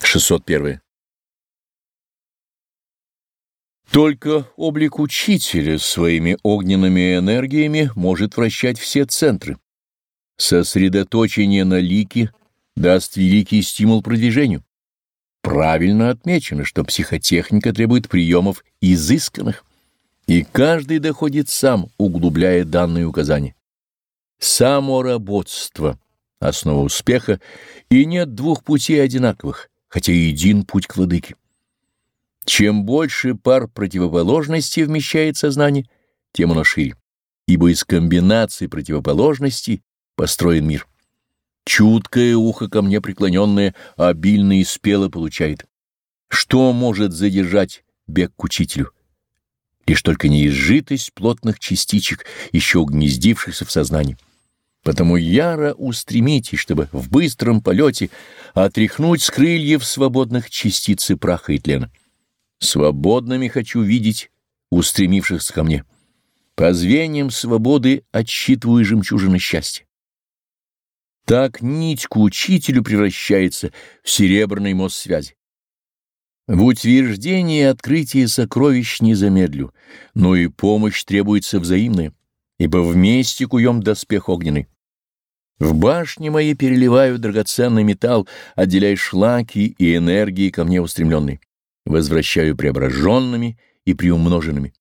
601. Только облик учителя своими огненными энергиями может вращать все центры. Сосредоточение на лике даст великий стимул продвижению. Правильно отмечено, что психотехника требует приемов изысканных, и каждый доходит сам, углубляя данные указания. Самоработство — основа успеха, и нет двух путей одинаковых — хотя и един путь к владыке. Чем больше пар противоположностей вмещает сознание, тем оно шире, ибо из комбинации противоположностей построен мир. Чуткое ухо ко мне преклоненное обильно и спело получает. Что может задержать бег к учителю? Лишь только неизжитость плотных частичек, еще угнездившихся в сознании. Потому яро устремитесь, чтобы в быстром полете отряхнуть с крыльев свободных частицы праха и тлена. Свободными хочу видеть устремившихся ко мне. По звеньям свободы отсчитываю жемчужины счастья. Так нить к учителю превращается в серебряный мост связи. В утверждении и открытии сокровищ не замедлю, но и помощь требуется взаимная, ибо вместе куем доспех огненный. В башне моей переливаю драгоценный металл, отделяя шлаки и энергии ко мне устремленные. Возвращаю преображенными и приумноженными.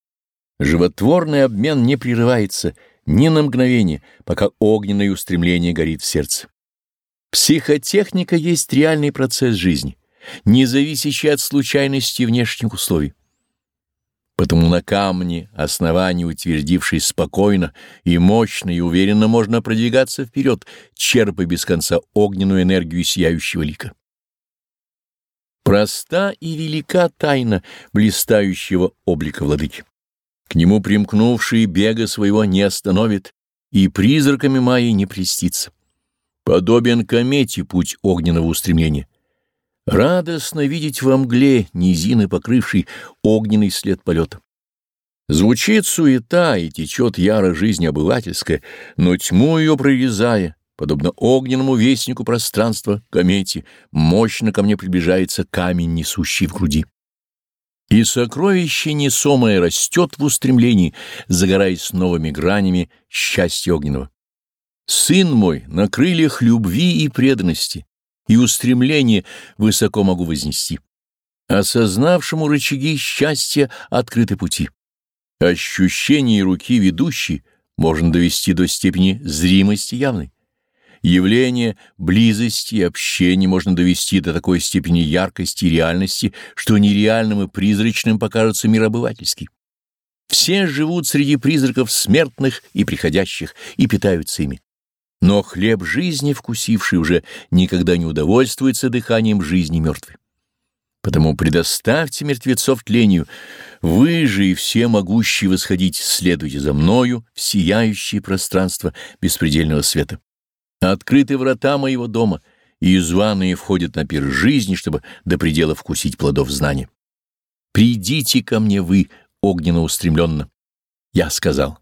Животворный обмен не прерывается ни на мгновение, пока огненное устремление горит в сердце. Психотехника есть реальный процесс жизни, не зависящий от случайности внешних условий. Потому на камне, основании утвердившись спокойно и мощно и уверенно, можно продвигаться вперед, черпая без конца огненную энергию сияющего лика. Проста и велика тайна блистающего облика владыки. К нему примкнувший бега своего не остановит и призраками Майи не престится. Подобен комете путь огненного устремления. Радостно видеть во мгле низины, покрывший огненный след полета. Звучит суета и течет яро жизнь обывательская, но тьму ее прорезая, подобно огненному вестнику пространства, комете, мощно ко мне приближается камень, несущий в груди. И сокровище несомое растет в устремлении, загораясь новыми гранями счастья огненного. Сын мой на крыльях любви и преданности, и устремление высоко могу вознести. Осознавшему рычаги счастья открыты пути. Ощущение руки ведущей можно довести до степени зримости явной. Явление близости и общения можно довести до такой степени яркости и реальности, что нереальным и призрачным покажется мир обывательский. Все живут среди призраков смертных и приходящих и питаются ими. Но хлеб жизни, вкусивший уже, никогда не удовольствуется дыханием жизни мертвой. Потому предоставьте мертвецов тлению, вы же и все могущие восходить, следуйте за мною в сияющее пространство беспредельного света. Открыты врата моего дома, и званые входят на пир жизни, чтобы до предела вкусить плодов знания. Придите ко мне вы, огненно устремленно. Я сказал.